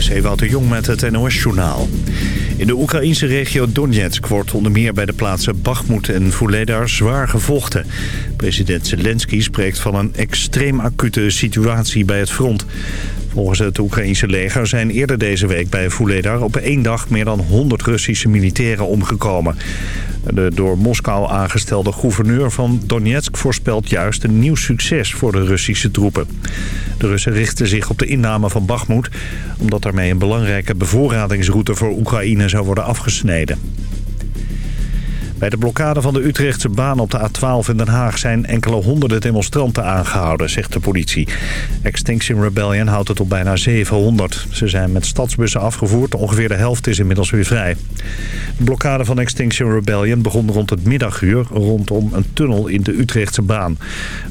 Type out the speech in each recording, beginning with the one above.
Is Ewout de Jong met het NOS-journaal. In de Oekraïnse regio Donetsk wordt onder meer bij de plaatsen Bakhmut en Vuledar zwaar gevochten. President Zelensky spreekt van een extreem acute situatie bij het front. Volgens het Oekraïnse leger zijn eerder deze week bij Vuledar op één dag meer dan 100 Russische militairen omgekomen. De door Moskou aangestelde gouverneur van Donetsk voorspelt juist een nieuw succes voor de Russische troepen. De Russen richten zich op de inname van Bakhmut... omdat daarmee een belangrijke bevoorradingsroute voor Oekraïne zou worden afgesneden. Bij de blokkade van de Utrechtse baan op de A12 in Den Haag zijn enkele honderden demonstranten aangehouden, zegt de politie. Extinction Rebellion houdt het op bijna 700. Ze zijn met stadsbussen afgevoerd, ongeveer de helft is inmiddels weer vrij. De blokkade van Extinction Rebellion begon rond het middaguur rondom een tunnel in de Utrechtse baan.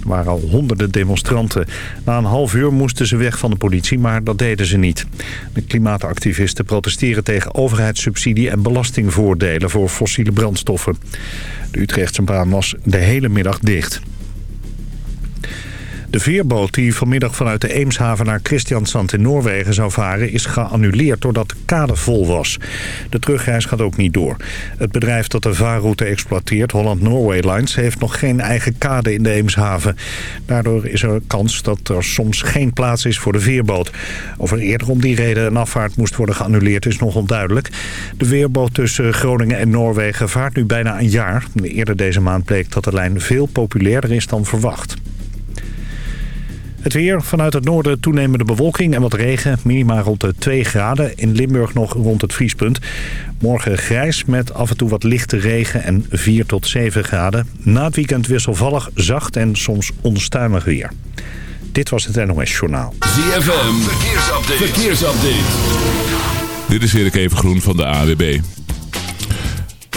Er waren al honderden demonstranten. Na een half uur moesten ze weg van de politie, maar dat deden ze niet. De klimaatactivisten protesteren tegen overheidssubsidie en belastingvoordelen voor fossiele brandstoffen. De Utrechtse baan was de hele middag dicht. De veerboot die vanmiddag vanuit de Eemshaven naar Christiansand in Noorwegen zou varen... is geannuleerd doordat de kade vol was. De terugreis gaat ook niet door. Het bedrijf dat de vaarroute exploiteert, Holland Norway Lines... heeft nog geen eigen kade in de Eemshaven. Daardoor is er kans dat er soms geen plaats is voor de veerboot. Of er eerder om die reden een afvaart moest worden geannuleerd is nog onduidelijk. De veerboot tussen Groningen en Noorwegen vaart nu bijna een jaar. Eerder deze maand bleek dat de lijn veel populairder is dan verwacht. Het weer vanuit het noorden toenemende bewolking en wat regen. Minima rond de 2 graden. In Limburg nog rond het vriespunt. Morgen grijs met af en toe wat lichte regen en 4 tot 7 graden. Na het weekend wisselvallig, zacht en soms onstuimig weer. Dit was het NOS Journaal. ZFM, verkeersupdate. verkeersupdate. Dit is Erik Evengroen van de AWB.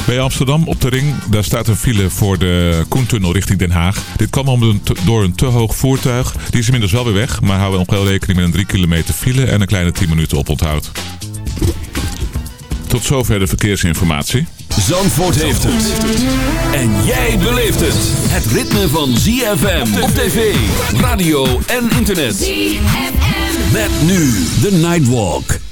Bij Amsterdam op de ring, daar staat een file voor de Koentunnel richting Den Haag. Dit kwam om een door een te hoog voertuig. Die is inmiddels wel weer weg, maar houden we nog wel rekening met een 3 kilometer file en een kleine 10 minuten oponthoud. Tot zover de verkeersinformatie. Zandvoort heeft het. En jij beleeft het. Het ritme van ZFM op tv, radio en internet. ZFM. Met nu de Nightwalk.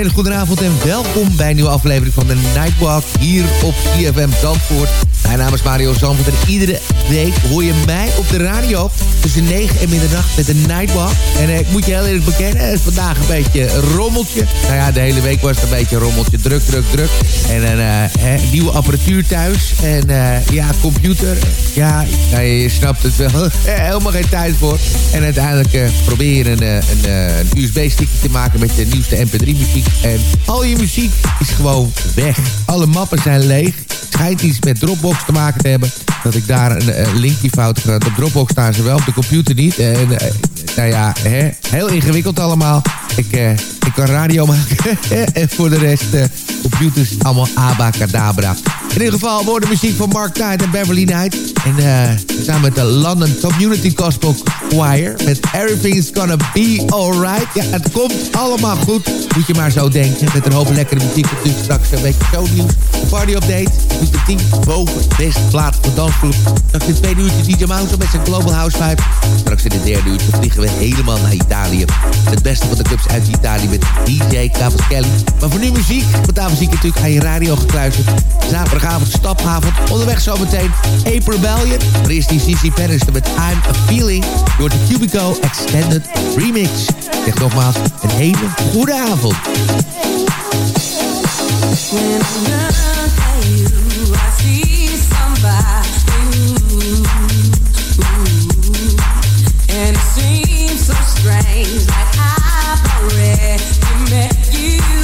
Hele goede avond en welkom bij een nieuwe aflevering van de Nightwalk hier op CFM Zandvoort. Mijn naam is Mario Zandvoort en iedere week hoor je mij op de radio tussen 9 en middernacht met de Nightwalk. En eh, ik moet je heel eerlijk bekennen, het is vandaag een beetje rommeltje. Nou ja, de hele week was het een beetje rommeltje, druk, druk, druk. En een eh, nieuwe apparatuur thuis en eh, ja, computer. Ja, je snapt het wel. Helemaal geen tijd voor. En uiteindelijk uh, proberen een, een, een USB-stickje te maken met de nieuwste MP3-muziek. En al je muziek is gewoon weg. Alle mappen zijn leeg. Schijnt iets met Dropbox te maken te hebben. Dat ik daar een, een linkje fout gedaan. Op Dropbox staan ze wel, op de computer niet. En nou ja, hè, heel ingewikkeld allemaal. Ik, uh, ik kan radio maken. en voor de rest, uh, computers, allemaal abacadabra. In ieder geval worden muziek van Mark Knight en Beverly Knight. En samen met de London Community Gospel Choir. Met Everything's Gonna Be Alright. Ja, het komt allemaal goed. Moet je maar zo denken. Met een hoop lekkere muziek. Dus straks een beetje shownieuws. Party update. Doet de 10 boven. Best plaats voor dansgroep. Straks in het tweede uurtje DJ Mouse met zijn Global House Vibe. Straks in het derde uurtje vliegen we helemaal naar Italië. Het beste van de clubs uit Italië met DJ Cavaschelli. Maar voor nu muziek. Want daar muziek natuurlijk aan je radio gekluisterd. Zaterdagavond, stapavond. Onderweg zometeen April Rebellion. Maar eerst die CC Pennister met I'm a Feeling. Door de Cubico Extended Remix. Zeg nogmaals, een hele goede avond. And it seems so strange, like I've already met you,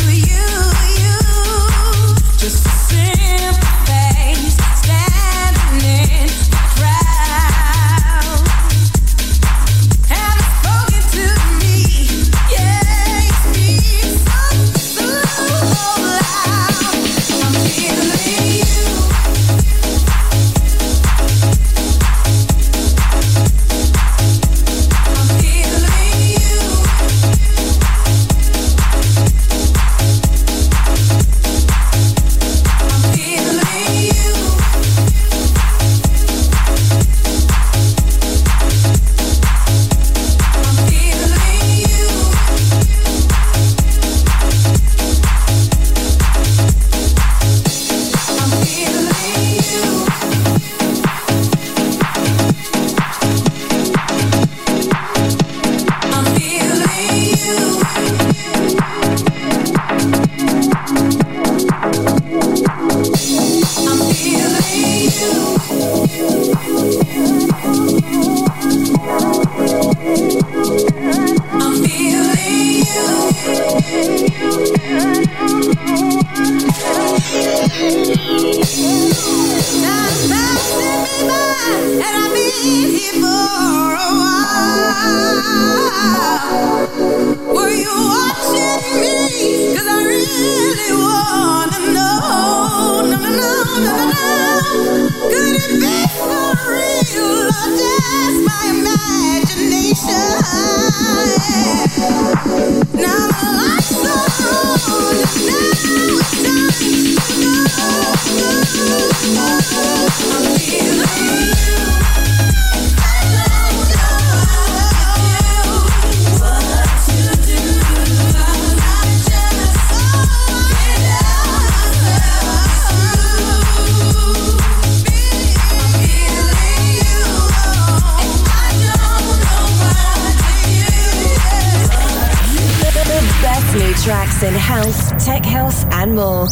in house, tech house, and more.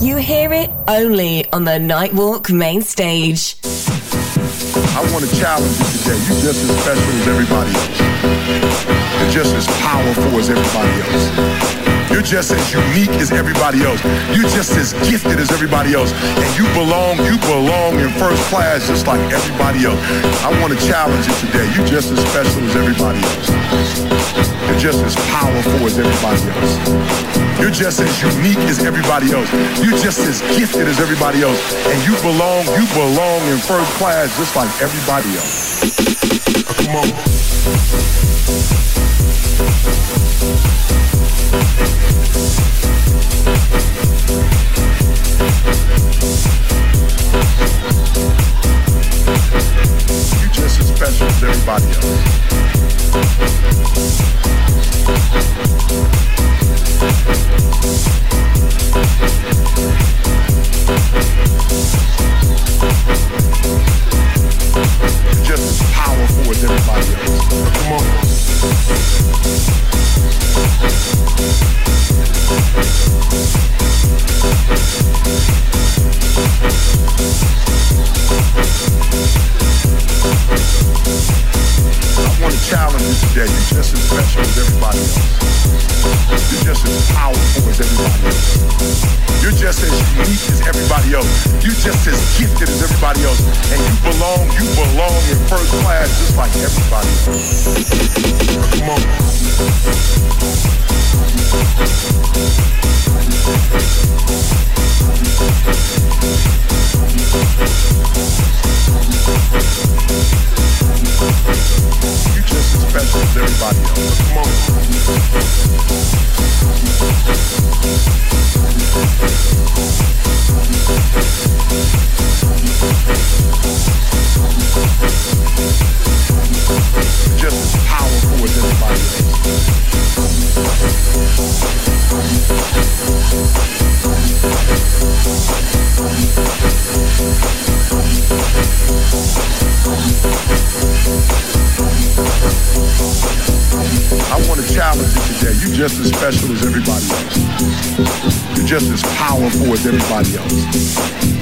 You hear it only on the Nightwalk main stage. I want to challenge you today. You're just as special as everybody else. You're just as powerful as everybody else. You're just as unique as everybody else. You're just as gifted as everybody else. And you belong, you belong in first class just like everybody else. I want to challenge you today. You're just as special as everybody else. You're just as powerful as everybody else. You're just as unique as everybody else. You're just as gifted as everybody else. And you belong, you belong in first class just like everybody else. Come on. You just as special as everybody else. You're just as powerful as everybody else. Come on. challenge you today. You're just as special as everybody else. You're just as powerful as everybody else. You're just as unique as everybody else. You're just as gifted as everybody else. And you belong, you belong in first class just like everybody else. Come on. Everybody else. Come on. Just as special as everybody else. You're just as powerful as everybody else.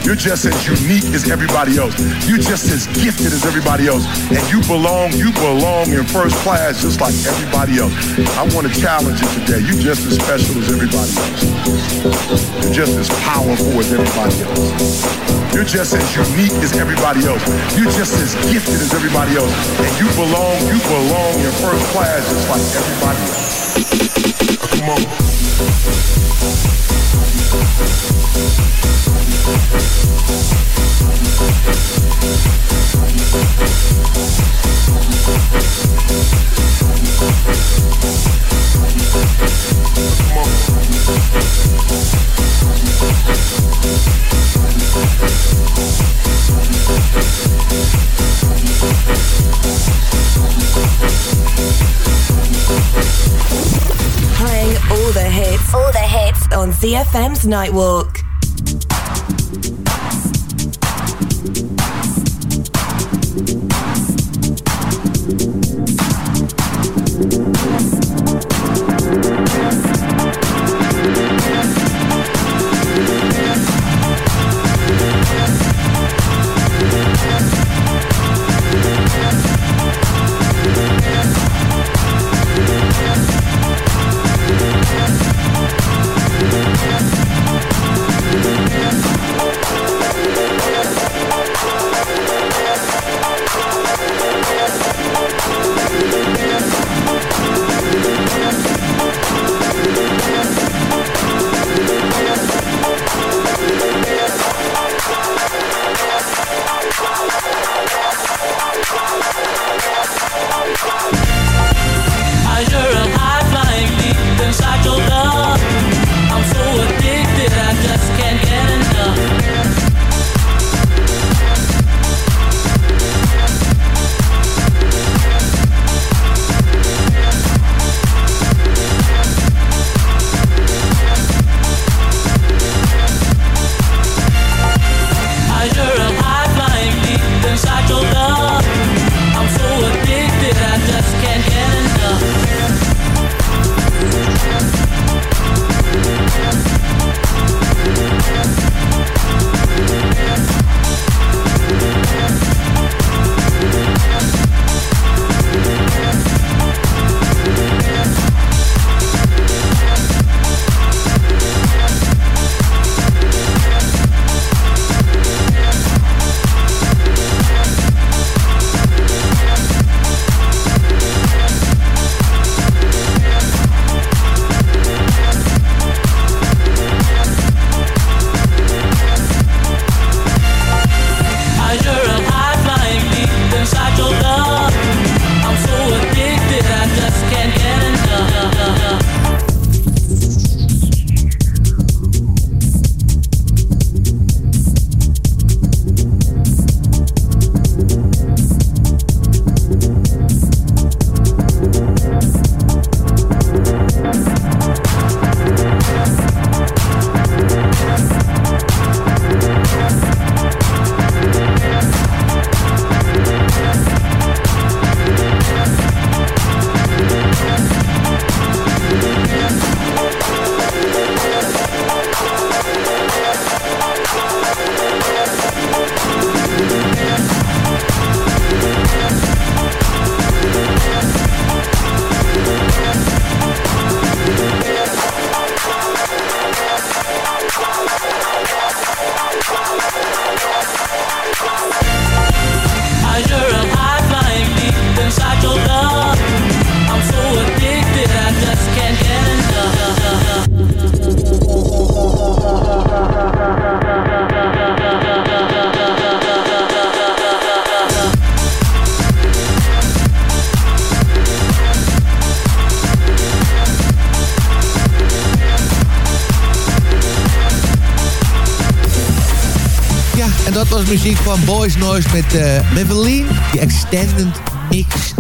You're just as unique as everybody else. You're just as gifted as everybody else. And you belong, you belong in first class just like everybody else. I want to challenge you today. You're just as special as everybody else. You're just as powerful as everybody else. You're just as unique as everybody else. You're just as gifted as everybody else. And you belong, you belong in first class just like everybody else. We'll on ZFM's Nightwalk. Van Boys Noise met uh, Maybelline. Die extended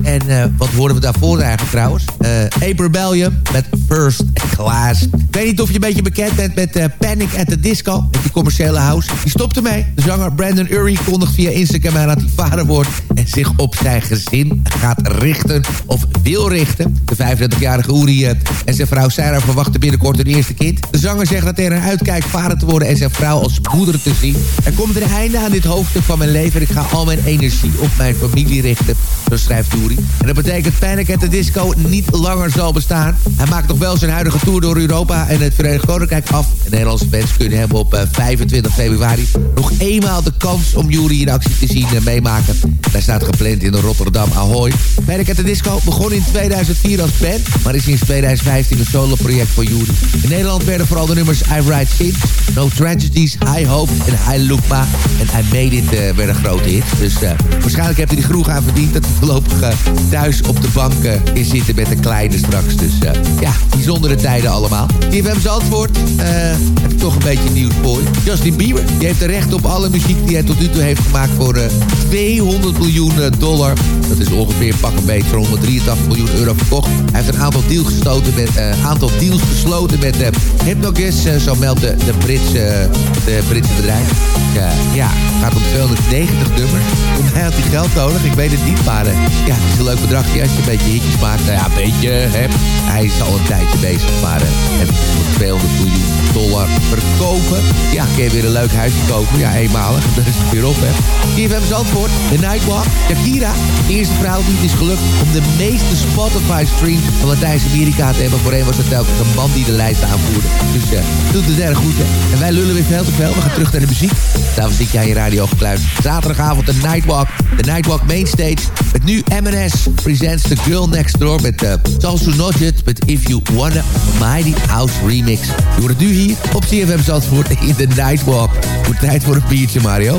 En uh, wat hoorden we daarvoor eigenlijk trouwens? Uh, April Bellium met First Class. Ik weet niet of je een beetje bekend bent met uh, Panic at the Disco. Met die commerciële house. Die stopt ermee. De zanger Brandon Urie kondigt via Instagram aan dat hij vader wordt. En zich op zijn gezin gaat richten. Of wil richten. De 35-jarige Uri en zijn vrouw Sarah verwachten binnenkort hun eerste kind. De zanger zegt dat hij er uitkijkt vader te worden en zijn vrouw als moeder te zien. Er komt een einde aan dit hoofdstuk van mijn leven. Ik ga al mijn energie op mijn familie richten. Schrijft Uri. En dat betekent Panic at the Disco niet langer zal bestaan. Hij maakt nog wel zijn huidige tour door Europa en het Verenigd Koninkrijk af. De Nederlandse fans kunnen hem op 25 februari nog eenmaal de kans om Uri in actie te zien meemaken. Hij staat gepland in Rotterdam Ahoy. Panic at the Disco begon in 2004 als band, maar is sinds 2015 een solo-project voor Uri. In Nederland werden vooral de nummers I Ride Sin, No Tragedies, High Hope en I Look Ma en I Made It uh, werden grote hits. Dus waarschijnlijk heeft hij die groeg aan verdiend dat hij voorlopig uh, thuis op de bank is zitten met een kleine straks. Dus ja, bijzondere tijden allemaal. TFM's antwoord heb ik toch een beetje nieuws voor. Justin Bieber, die heeft de recht op alle muziek die hij tot nu toe heeft gemaakt voor 200 miljoen dollar. Dat is ongeveer pak een beetje voor 183 miljoen euro verkocht. Hij heeft een aantal deals gesloten met, aantal deals gesloten met uh, Hypnogus, zo meldt de, de, Britse, de Britse bedrijf. Ja, gaat om 290 nummers. Hij had hij geld nodig, ik weet het niet, maar uh, ja, het is een leuk bedragje als je een beetje hitjes maakt. Nou ja, een beetje, hè. Hij is al een tijdje bezig, maar uh, voor 200 miljoen dollar verkopen. Ja, kun je weer een leuk huisje kopen. Ja, eenmalig, dat is het weer op, hè. TFM's antwoord, The Nightwalk. Shakira, de eerste vrouw die het is gelukt om de meeste Spotify-streams van Latijns-Amerika te hebben. Voorheen was het telkens een man die de lijst aanvoerde. Dus uh, doet het erg goed, hè. En wij lullen weer veel te veel. We gaan terug naar de muziek. Daarvoor zit aan je radio gekluisterd. Zaterdagavond de Nightwalk. De Nightwalk Mainstage. Met nu M&S presents The Girl Next Door met uh, Salsu Nodget met If You Wanna Mighty House Remix. Je het nu op CFM Zandvoort in de Nightwalk. Goed tijd voor een biertje, Mario.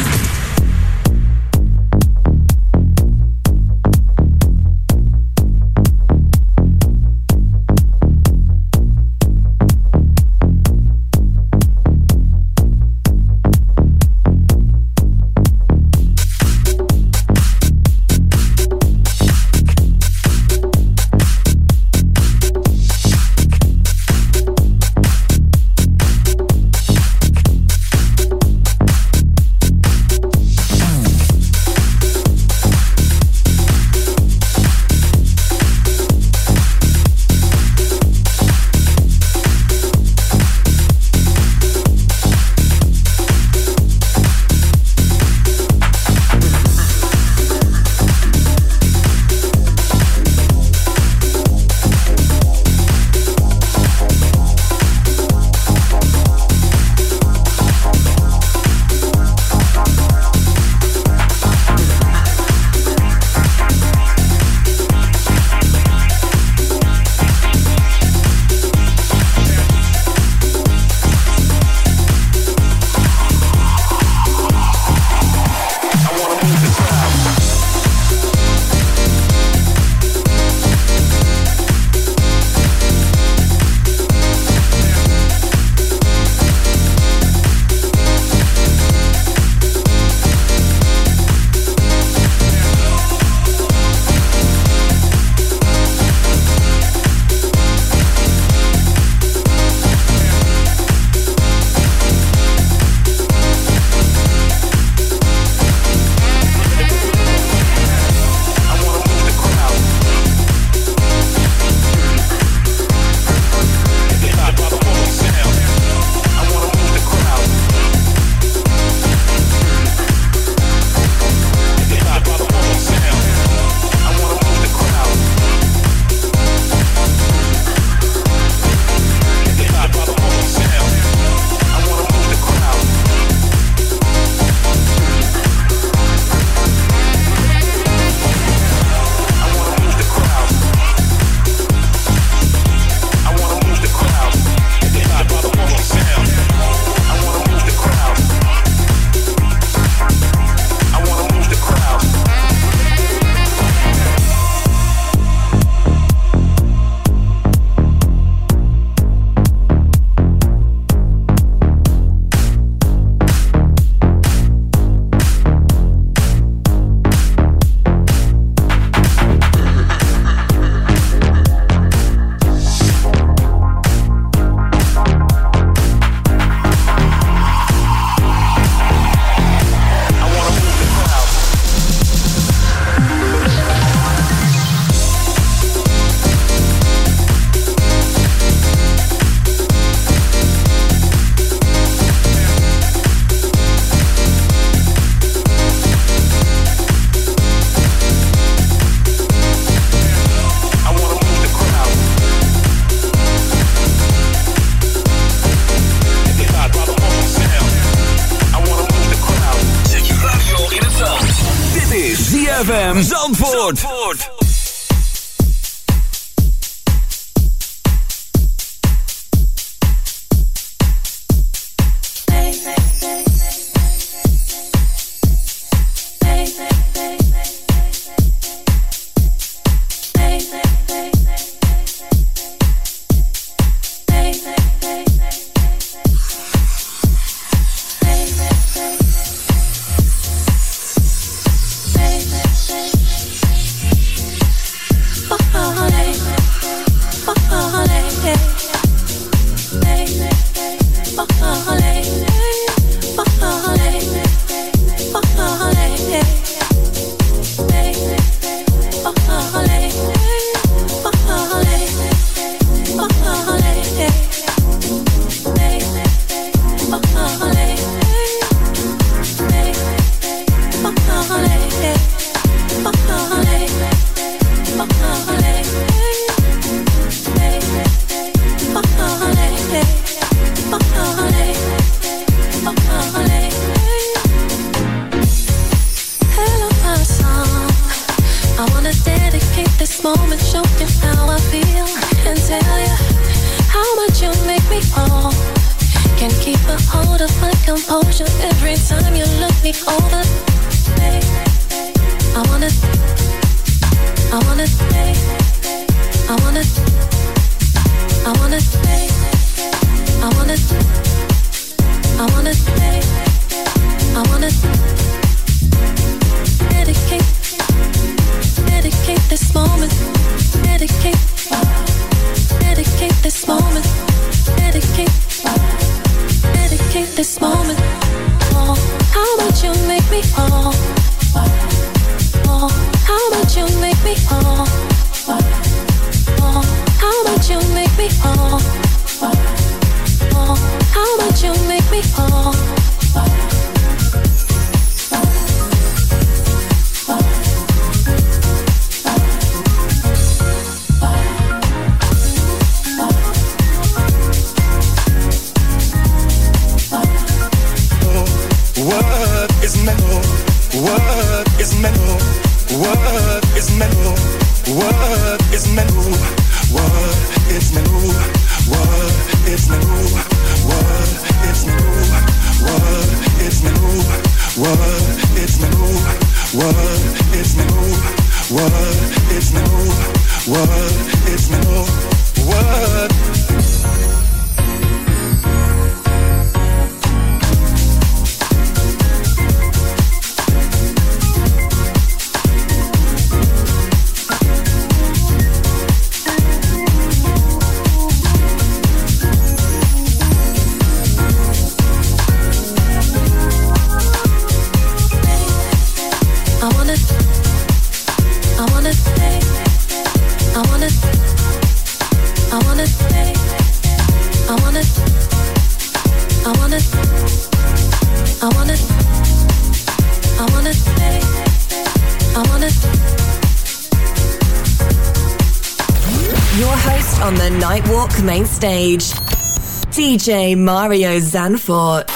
Stage, DJ Mario Zanfort.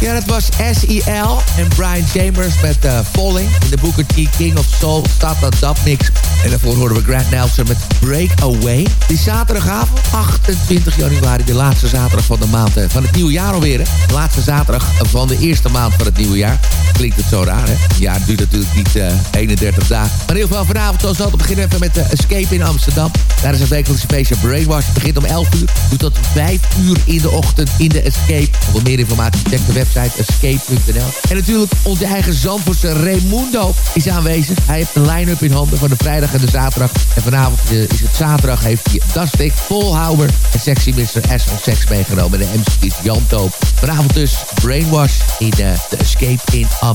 Ja, dat was S.E.L. en Brian Chambers met eh, Falling. In de Booker T King of Soul staat dat dat mix. En daarvoor horen we Grant Nelson met Break Away. Die zaterdagavond, 28 januari, de laatste zaterdag van de maand eh, van het nieuwe jaar alweer. De laatste zaterdag van de eerste maand van het nieuwe jaar. Klinkt het zo raar, hè? Ja, het duurt natuurlijk niet eh, 31 dagen. Maar in ieder geval vanavond, zoals altijd, beginnen met de Escape in Amsterdam. Daar is een wekelijkse feestje Brainwash. Het begint om 11 uur. Doet tot 5 uur in de ochtend in de Escape. Voor meer informatie check de website escape.nl. En natuurlijk onze eigen Zandvoortse Raimundo is aanwezig. Hij heeft een line-up in handen van de vrijdag en de zaterdag. En vanavond eh, is het zaterdag. Heeft hij Dustic, Volhouwer en Sexy Mr. S van Sex meegenomen. En de MC is Jan Toop. Vanavond dus Brainwash in eh, de Escape in Amsterdam.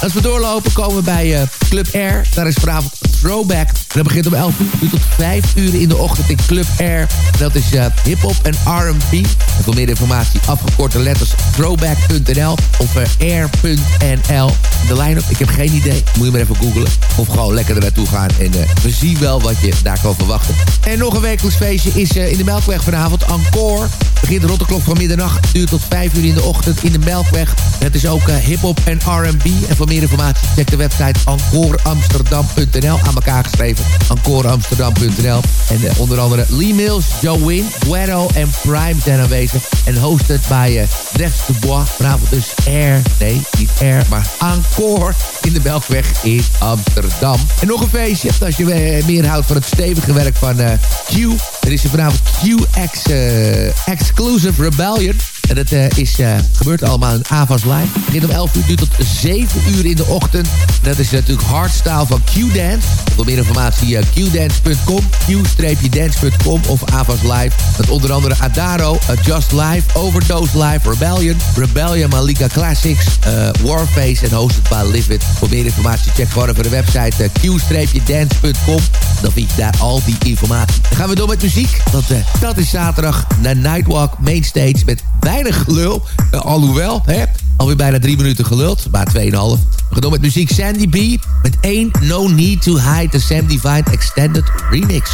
Als we doorlopen komen we bij eh, Club Air. Daar is vanavond Throwback. En dat begint om 11 uur tot 5 uur in de ochtend in Club Air. Dat is eh, hip-hop en R&B. Voor meer informatie afgekorte letters throwback.nl of eh, air.nl. De line-up, ik heb geen idee. Moet je maar even googlen. Of gewoon lekker er naartoe gaan. En eh, we zien wel wat je daar kan verwachten. En nog een wekelijks feestje is in de Melkweg vanavond. Encore. Begint rond de klok van middernacht. Duurt tot 5 uur in de ochtend in de Melkweg. Het is ook hip-hop en R&B. En voor meer informatie check de website encoreamsterdam.nl. elkaar geschreven. encoreamsterdam.nl. En eh, onder andere Lee Mills, Joe Win, Guero en Prime zijn aanwezig. En hosted bij uh, Drex de Bois. Vanavond dus Air. Nee, niet Air, maar Encore in de Melkweg in Amsterdam. En nog een feestje. Als je eh, meer houdt van het stevige werk van eh, Q. Er is er vanavond QX eh, Exclusive Rebellion. En dat eh, is, eh, gebeurt allemaal in Avas Live. Begint om 11 uur, duurt tot 7 uur in de ochtend. En dat is natuurlijk hardstyle van Q-Dance. Voor meer informatie uh, qdance.com, q-dance.com of Avas Live. Met onder andere Adaro, uh, Just Live, Overdose Live, Rebellion, Rebellion Malika Classics, uh, Warface en hosted by Live It. Voor meer informatie check gewoon even de website uh, q-dance.com. Dan vind je daar al die informatie. Dan gaan we door met muziek. Want uh, dat is zaterdag naar Nightwalk Mainstage met weinig gelul. Uh, alhoewel, hè, alweer bijna drie minuten geluld. Maar 2,5. We gaan door met muziek Sandy B. Met 1 No Need to Hide. De Sam Divine Extended Remix.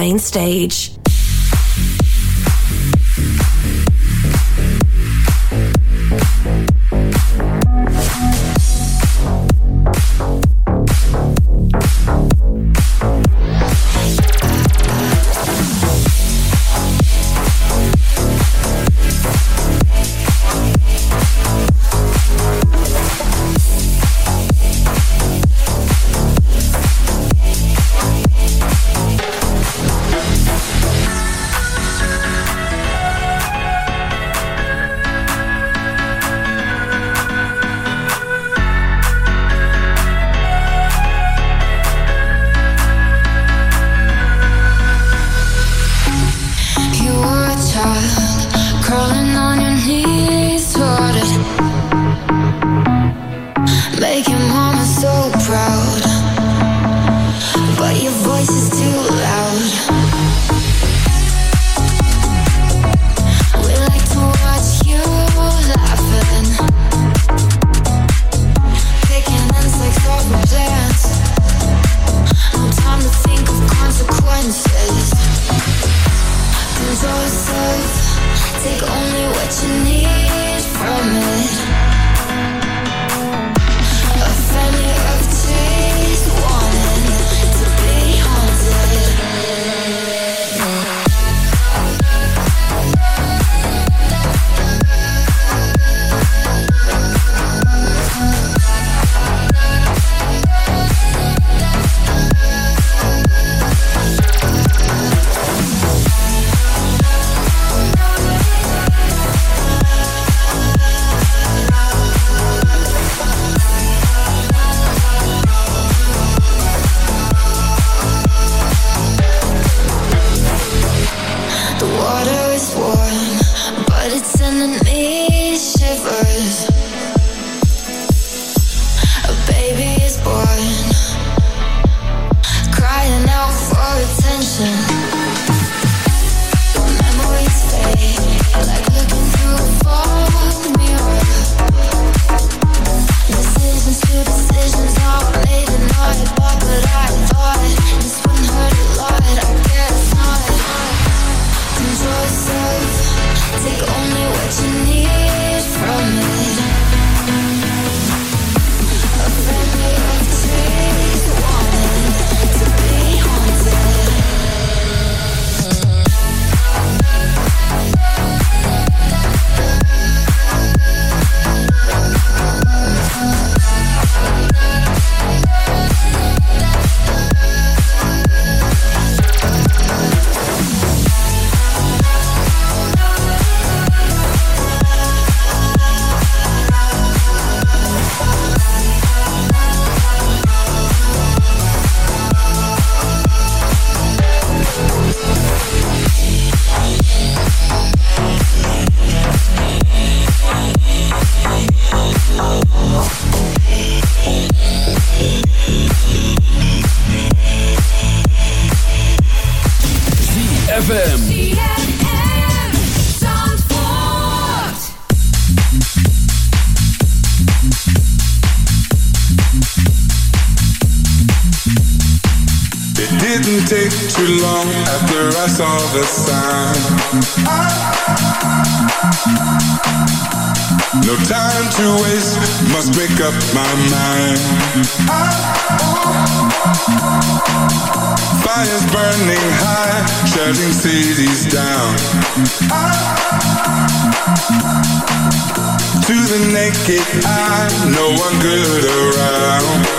main stage. wrong after I saw the sign. No time to waste, must make up my mind. Fires burning high, shutting cities down. To the naked eye, no one good around.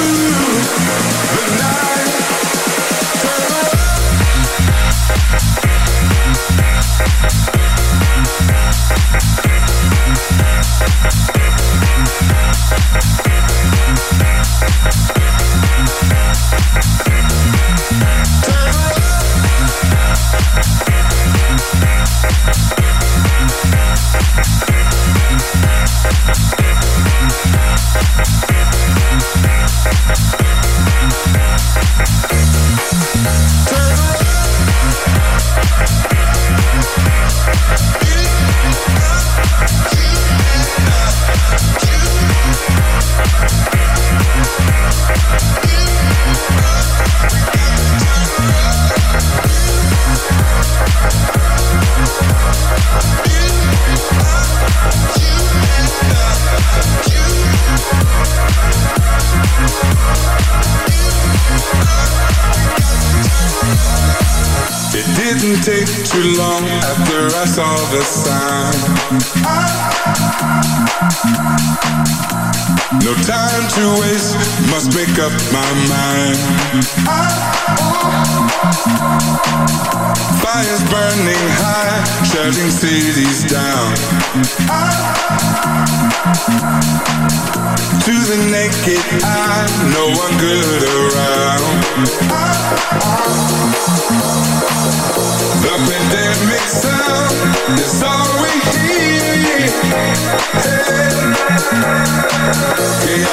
is all we must make up my mind. Fires burning high, shutting cities down. To the naked eye, no one good around. The pandemic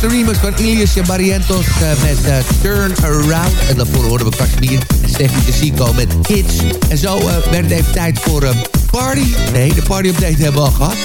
was de remix van Ilias en Barrientos eh, met eh, Turn Around. En daarvoor hoorden we Kashmir en Steffi de Sico met Kids. En zo eh, werd het even tijd voor Nee, de party update hebben we al gehad.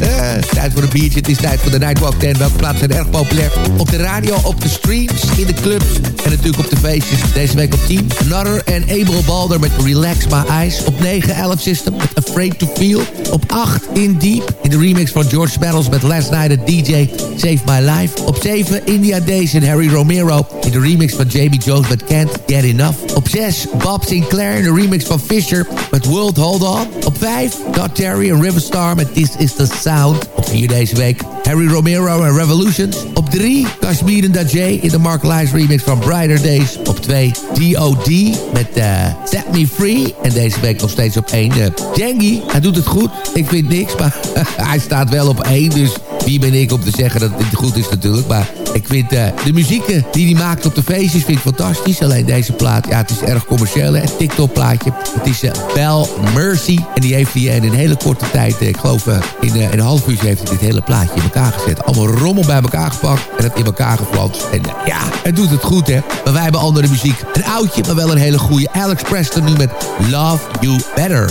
tijd voor een biertje. Het is tijd voor de Nightwalk 10. Welke plaatsen zijn erg populair? Op de radio, op de streams, in de clubs en natuurlijk op de feestjes. Deze week op 10. Another en Abel Balder met Relax My Eyes. Op 9 11 System met Afraid to Feel. Op 8 In Deep. In de remix van George Battles met Last Night a DJ Save My Life. Op 7 India Days en Harry Romero. In de remix van Jamie Jones met Can't Get Enough. Op 6 Bob Sinclair in de remix van Fisher met World Hold On. Op 5 Dot Terry en Riverstar met This Is The Sound. Op 4 deze week Harry Romero en Revolutions. Op 3 Kashmir en Dajay in de Mark Lies remix van Brighter Days. Op 2 D.O.D. met uh, Set Me Free. En deze week nog steeds op 1 uh, Jengi. Hij doet het goed. Ik vind niks, maar hij staat wel op 1. Dus wie ben ik om te zeggen dat het goed is natuurlijk. Maar ik vind uh, de muziek die hij maakt op de feestjes vind ik fantastisch. Alleen deze plaat, ja, het is erg commercieel. Een TikTok-plaatje. Het is uh, Bell Mercy. En die heeft hij in een hele korte tijd, ik geloof in, een half uur heeft hij dit hele plaatje in elkaar gezet. Allemaal rommel bij elkaar gepakt en het in elkaar geflanst. En ja, het doet het goed, hè. Maar wij hebben andere muziek. Een oudje, maar wel een hele goede. Alex Preston nu met Love You Better.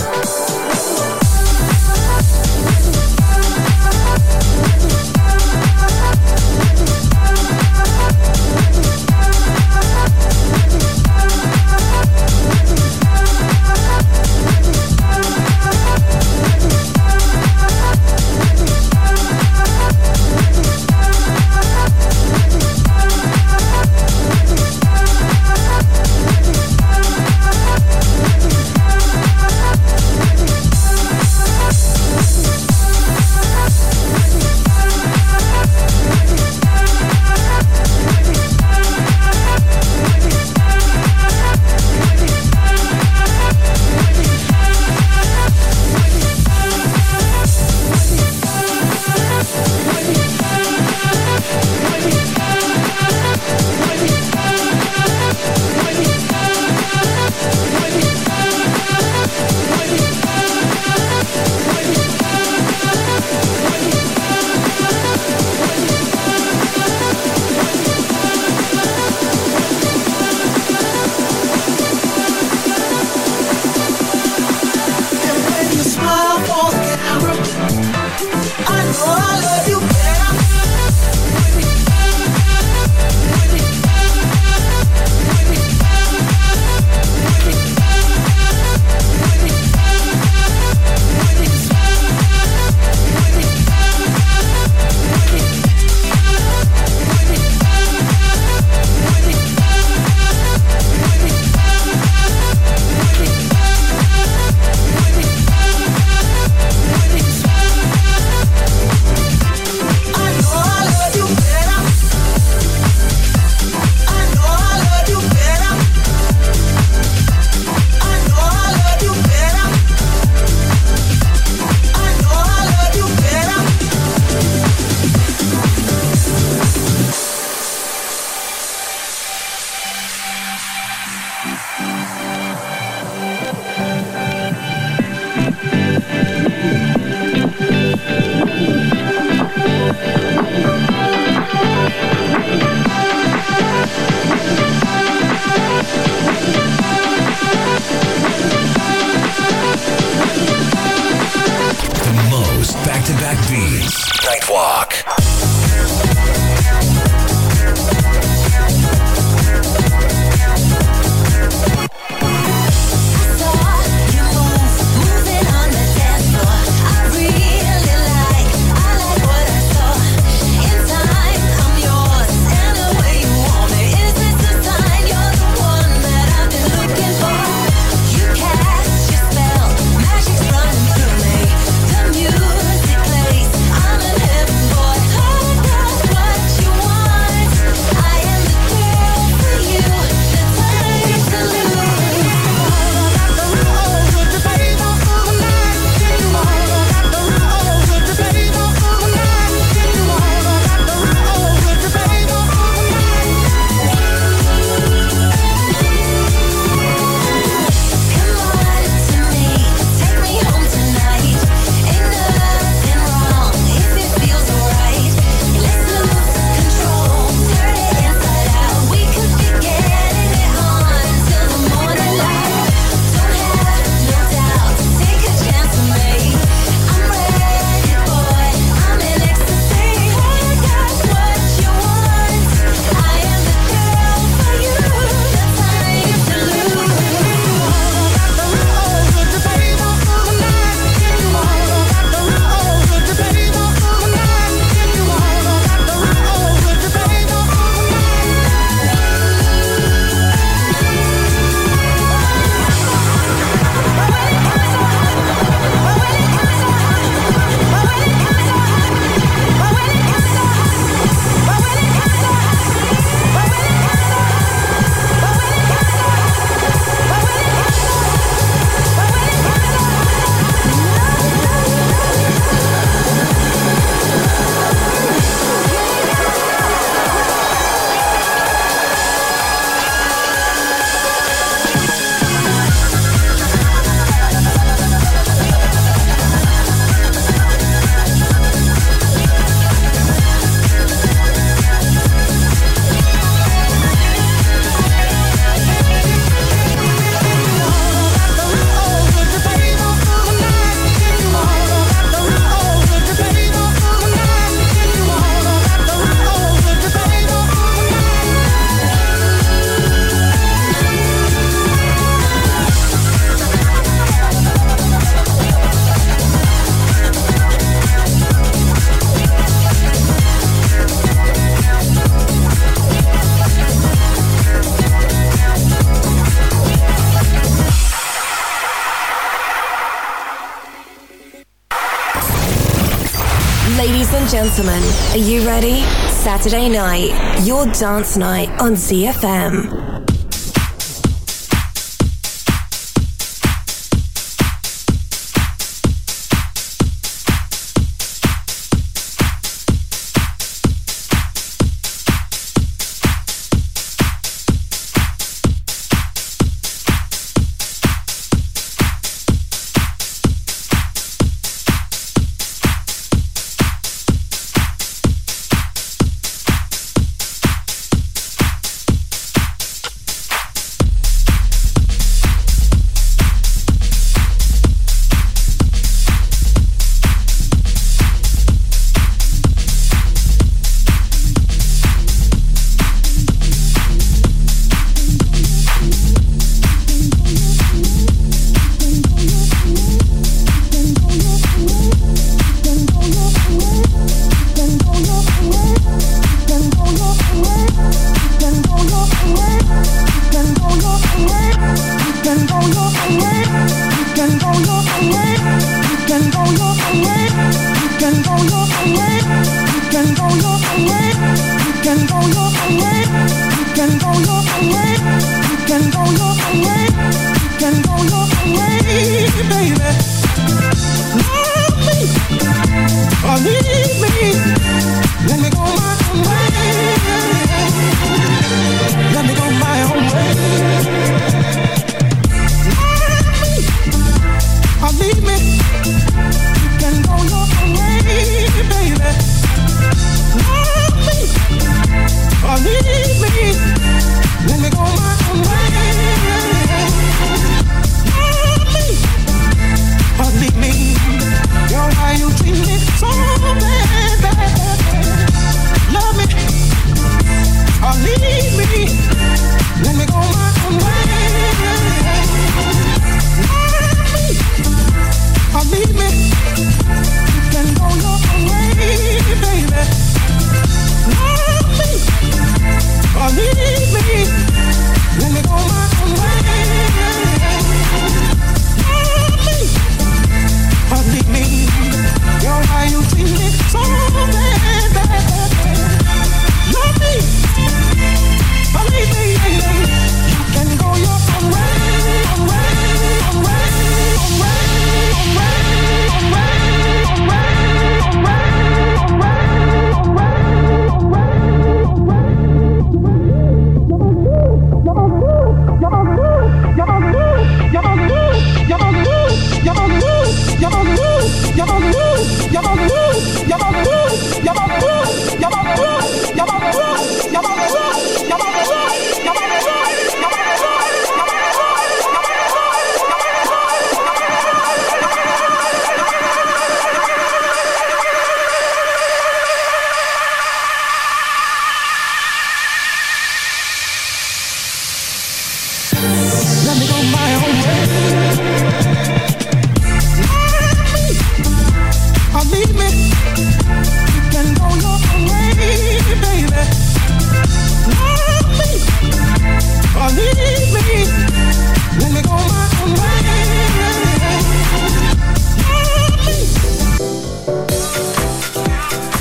Gentlemen, are you ready? Saturday night, your dance night on ZFM.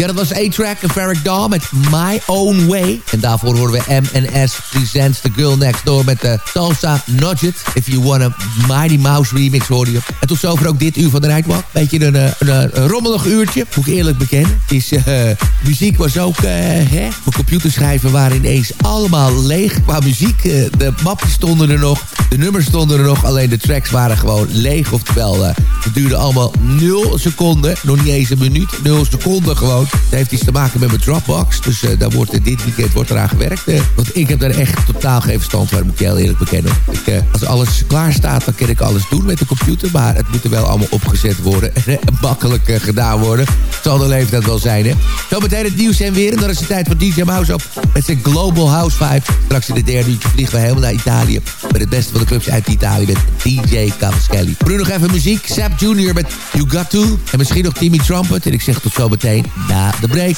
Ja, dat was A-Track en Ferric Dawn met My Own Way. En daarvoor horen we M&S Presents The Girl Next Door met de Salsa Nugget. If You Want a Mighty Mouse remix hoor je. En tot zover ook dit uur van de Nightwalk. Beetje een, een, een, een rommelig uurtje, moet ik eerlijk bekennen. Is, muziek was ook, hè. Mijn computerschijven waren ineens allemaal leeg qua muziek. De mapjes stonden er nog, de nummers stonden er nog. Alleen de tracks waren gewoon leeg. Oftewel, het duurde allemaal 0 seconden. Nog niet eens een minuut, 0 seconden gewoon. Dat heeft iets te maken met mijn Dropbox. Dus uh, daar wordt, uh, dit weekend wordt eraan gewerkt. Uh, want ik heb er echt totaal geen verstand van, moet ik heel eerlijk bekennen. Ik, als alles klaar staat, dan kan ik alles doen met de computer. Maar het moet er wel allemaal opgezet worden. En makkelijk gedaan worden. Zal de leeftijd wel zijn, hè. Zometeen het nieuws en weer. En dan is het tijd voor DJ Mouse op. Met zijn Global House Vibe. Straks in de derde uurtje vliegen we helemaal naar Italië. Met het beste van de clubs uit Italië. Met DJ Cavaschelli. Nu nog even muziek. Sap Junior met You Got To. En misschien nog Timmy Trumpet. En ik zeg tot zometeen na de break.